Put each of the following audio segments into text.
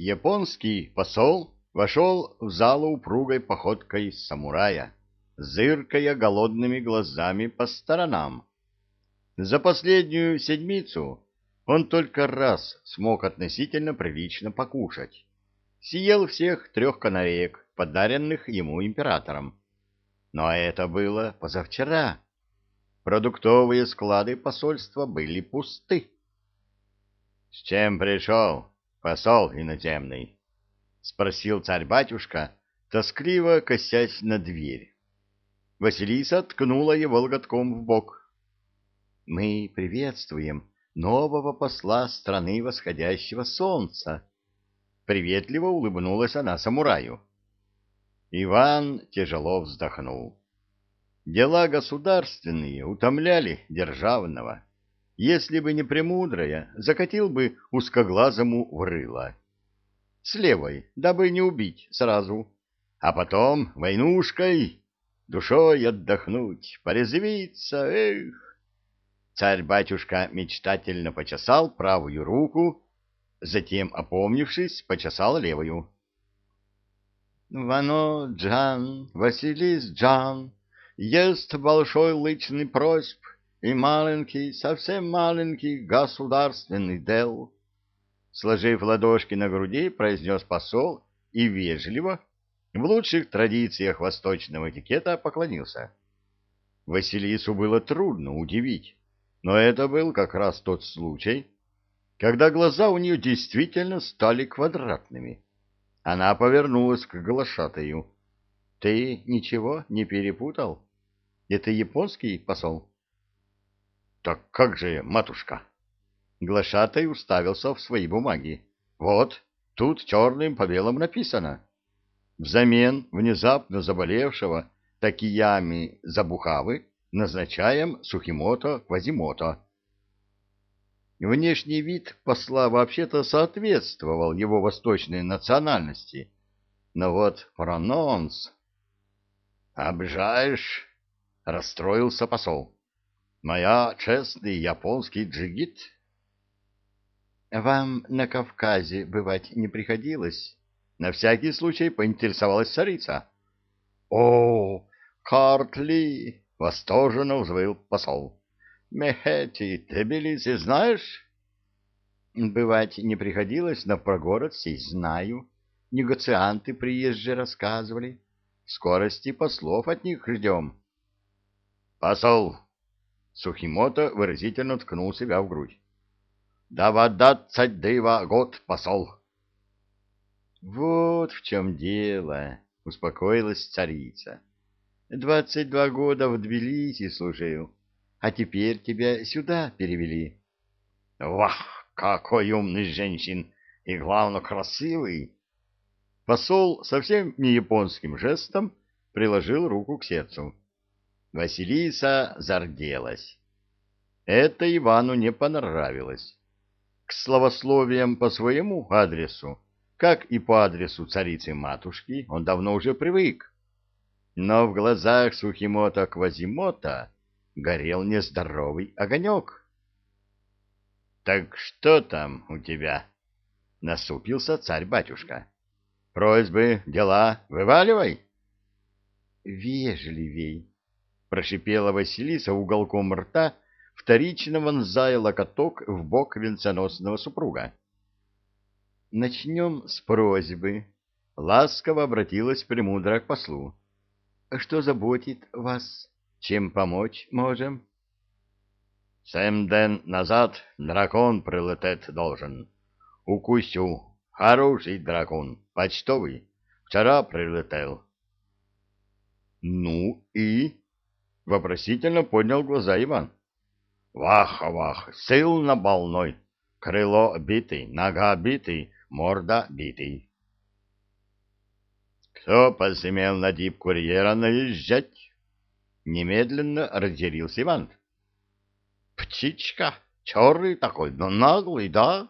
Японский посол вошел в залу упругой походкой самурая, зыркая голодными глазами по сторонам. За последнюю седмицу он только раз смог относительно прилично покушать. Съел всех трех канареек, подаренных ему императором. Но это было позавчера. Продуктовые склады посольства были пусты. — С чем пришел, посол иноземный? — спросил царь-батюшка, тоскливо косясь на дверь. Василиса ткнула его лотком в бок. — Мы приветствуем нового посла страны восходящего солнца. Приветливо улыбнулась она самураю. Иван тяжело вздохнул. Дела государственные утомляли державного. Если бы не премудрая, закатил бы узкоглазому в рыло. С левой, дабы не убить сразу. А потом войнушкой, душой отдохнуть, порезвиться, эх. Царь-батюшка мечтательно почесал правую руку, затем, опомнившись, почесал левую. Вано Джан, Василис Джан, есть большой личный просьб и маленький, совсем маленький государственный дел. Сложив ладошки на груди, произнес посол и вежливо, в лучших традициях восточного этикета, поклонился. Василису было трудно удивить, но это был как раз тот случай, когда глаза у нее действительно стали квадратными. Она повернулась к глашатаю. — Ты ничего не перепутал? Это японский посол? — Так как же, матушка? Глашатай уставился в свои бумаги. — Вот, тут черным по белому написано. Взамен внезапно заболевшего Такиями Забухавы назначаем Сухимото Квазимото. Внешний вид посла вообще-то соответствовал его восточной национальности. Но вот прононс... «Обжаешь?» — расстроился посол. «Моя честный японский джигит». «Вам на Кавказе бывать не приходилось?» На всякий случай поинтересовалась царица. «О, Картли!» — восторженно взвыл посол. Мехети, Тбилиси знаешь? Бывать не приходилось, но про город сей знаю. Негацианты приезжие рассказывали. Скорости послов от них ждем. Посол! Сухимото выразительно ткнул себя в грудь. Да вода цадыва год посол. Вот в чем дело, успокоилась царица. Двадцать два года в Тбилиси служил а теперь тебя сюда перевели. — Вах, какой умный женщин! И, главное, красивый! Посол совсем не японским жестом приложил руку к сердцу. Василиса зарделась. Это Ивану не понравилось. К словословиям по своему адресу, как и по адресу царицы-матушки, он давно уже привык. Но в глазах Сухимота Квазимота горел нездоровый огонек. — Так что там у тебя? — насупился царь-батюшка. — Просьбы, дела, вываливай. — Вежливей, — прошипела Василиса уголком рта, вторично вонзая локоток в бок венценосного супруга. — Начнем с просьбы. Ласково обратилась премудра к послу. — Что заботит вас? — чем помочь можем? Семь ден назад дракон прилететь должен. Укусю. Хороший дракон, почтовый. Вчера прилетел. Ну и? Вопросительно поднял глаза Иван. Вах-вах, сильно больной. Крыло битый, нога битый, морда битый. Кто посмел на дип курьера наезжать? Немедленно разъярился Иван. «Птичка? Черный такой, но наглый, да?»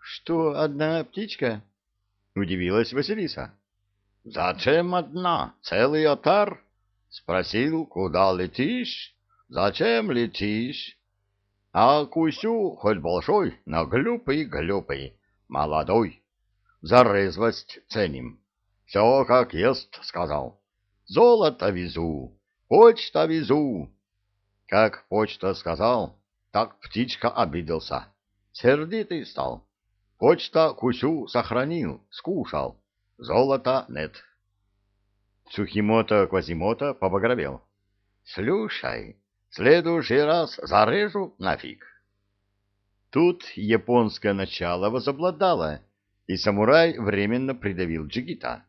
«Что, одна птичка?» — удивилась Василиса. «Зачем одна? Целый отар?» — спросил, куда летишь? «Зачем летишь?» «А Кусю хоть большой, но глупый-глупый, молодой. за резвость ценим. Все как есть, сказал. Золото везу, почта везу. Как почта сказал, так птичка обиделся. Сердитый стал. Почта кусю сохранил, скушал. Золота нет. Сухимото Квазимото побагровел. — Слушай, следующий раз зарежу нафиг. Тут японское начало возобладало, и самурай временно придавил джигита.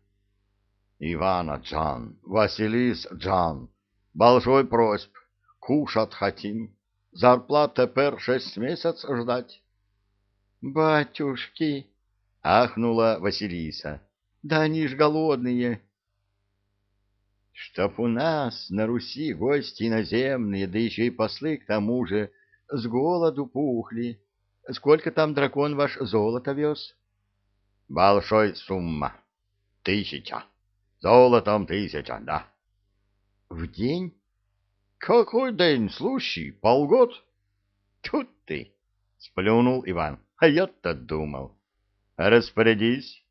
— Ивана Джан, Василис Джан, большой просьб, кушать хотим. Зарплата пер шесть месяцев ждать. — Батюшки! — ахнула Василиса. — Да они ж голодные. — Чтоб у нас на Руси гости иноземные, да еще и послы к тому же, с голоду пухли. Сколько там дракон ваш золото вез? — Большой сумма. Тысяча. Золотом тысяча, да. — В день? — Какой день, слушай, полгод? — Тут ты! — сплюнул Иван. — А я-то думал. — Распорядись.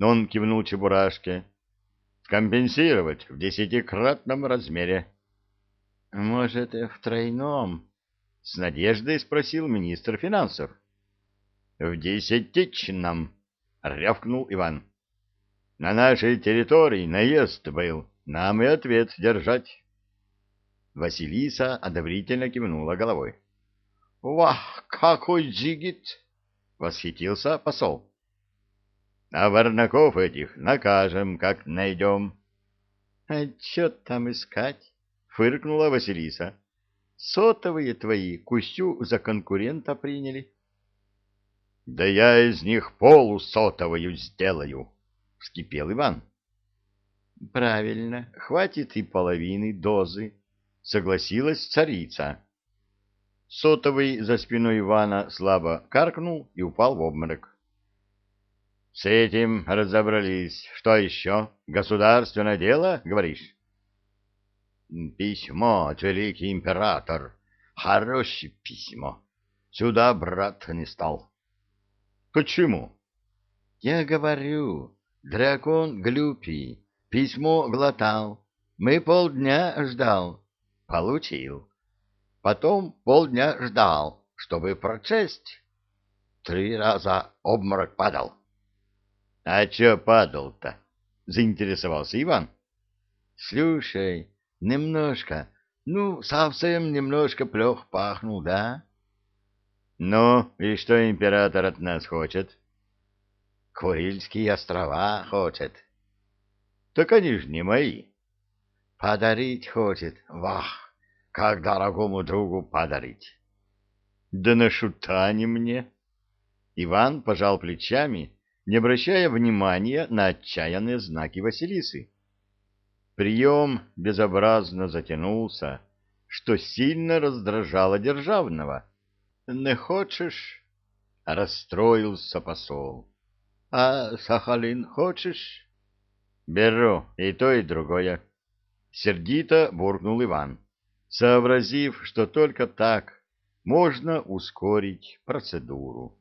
Он кивнул Чебурашке. — Компенсировать в десятикратном размере. — Может, в тройном? — с надеждой спросил министр финансов. — В десятичном, — рявкнул Иван. — На нашей территории наезд был, нам и ответ держать. Василиса одобрительно кивнула головой. — Вах, какой джигит! — восхитился посол. — А варнаков этих накажем, как найдем. — А чё там искать? — фыркнула Василиса. Сотовые твои Кусю за конкурента приняли. — Да я из них полусотовую сделаю, — вскипел Иван. — Правильно, хватит и половины дозы, — согласилась царица. Сотовый за спиной Ивана слабо каркнул и упал в обморок. — С этим разобрались. Что еще? Государственное дело, говоришь? Письмо, великий император. Хорошее письмо. Сюда брат не стал. Почему? Я говорю, дракон глюпий. Письмо глотал. Мы полдня ждал. Получил. Потом полдня ждал, чтобы прочесть. Три раза обморок падал. — А чё падал-то? — заинтересовался Иван. — Слушай, Немножко. Ну, совсем немножко плохо пахнул, да? Ну, и что император от нас хочет? Курильские острова хочет. Так они же не мои. Подарить хочет. Вах, как дорогому другу подарить. Да на шута не мне. Иван пожал плечами, не обращая внимания на отчаянные знаки Василисы. Прием безобразно затянулся, что сильно раздражало державного. — Не хочешь? — расстроился посол. — А Сахалин хочешь? — Беру и то, и другое. Сердито буркнул Иван, сообразив, что только так можно ускорить процедуру.